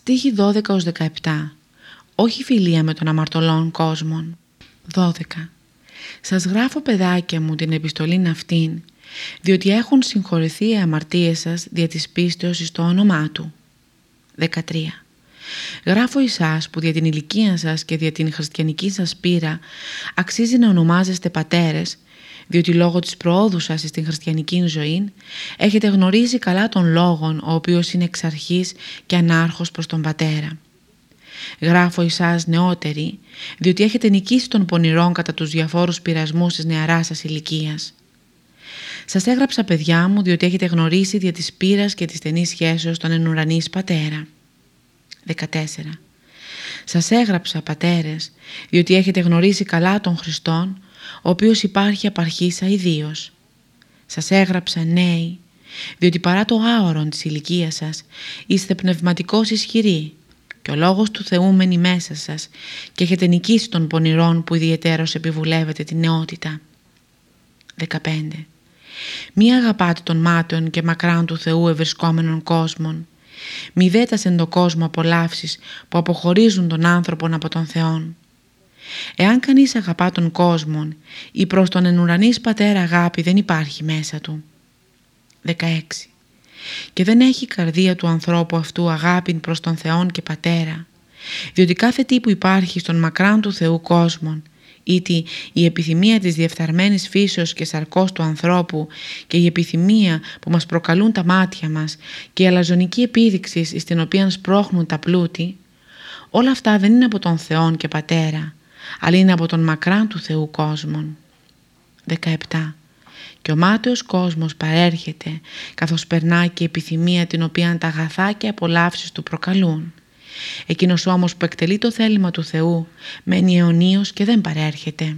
Στίχη 12-17 Όχι φιλία με τον αμαρτωλών κόσμων 12 Σας γράφω παιδάκια μου την επιστολή αυτήν διότι έχουν συγχωρηθεί οι αμαρτίες σας δια της πίστεως στο όνομά Του. 13 Γράφω εσάς που δια την ηλικία σας και δια την χριστιανική σας πείρα αξίζει να ονομάζεστε πατέρες διότι λόγω της προόδου σας στην χριστιανική ζωή έχετε γνωρίσει καλά τον λόγον ο οποίος είναι εξ αρχής και ανάρχος προς τον Πατέρα. Γράφω εσάς νεότεροι, διότι έχετε νικήσει τον πονηρών κατά τους διαφόρους πειρασμούς της νεαράς σας ηλικίας. Σας έγραψα παιδιά μου διότι έχετε γνωρίσει δια της πείρας και της στενής σχέσεως των ενουρανής πατέρα. 14. Σας έγραψα πατέρες διότι έχετε γνωρίσει καλά τον Χριστόν ο οποίος υπάρχει απαρχήσα ιδίω. Σας έγραψα νέοι, διότι παρά το άωρον της ηλικίας σας είστε πνευματικός ισχυροί και ο λόγος του Θεού μένει μέσα σας και έχετε νικήσει των πονηρών που ιδιαιτέρως επιβουλεύετε την νεότητα. 15. Μη αγαπάτε των μάτων και μακράν του Θεού ευρισκόμενων κόσμων. Μη δέτας εν το κόσμο απολαύσεις που αποχωρίζουν τον άνθρωπον από τον Θεόν. Εάν κανείς αγαπά τον κόσμο ή προς τον ενουρανής πατέρα αγάπη δεν υπάρχει μέσα του. 16. Και δεν έχει η καρδία του ανθρώπου αυτού αγάπη προς τον Θεόν και Πατέρα, διότι κάθε τι που υπάρχει στον μακράν του Θεού κόσμον, είτε η επιθυμία της διεφθαρμένης φύσεως και σαρκός του ανθρώπου και η επιθυμία που μας προκαλούν τα μάτια μας και η αλαζονική επίδειξη στην οποία σπρώχνουν τα πλούτη, όλα αυτά δεν είναι από τον Θεόν και Πατέρα, αλλά είναι από τον μακράν του Θεού κόσμον. 17. Και ο μάταιος κόσμος παρέρχεται καθώς περνά και η επιθυμία την οποία τα αγαθά και απολαύσεις του προκαλούν. Εκείνος όμως που εκτελεί το θέλημα του Θεού μένει αιωνίως και δεν παρέρχεται.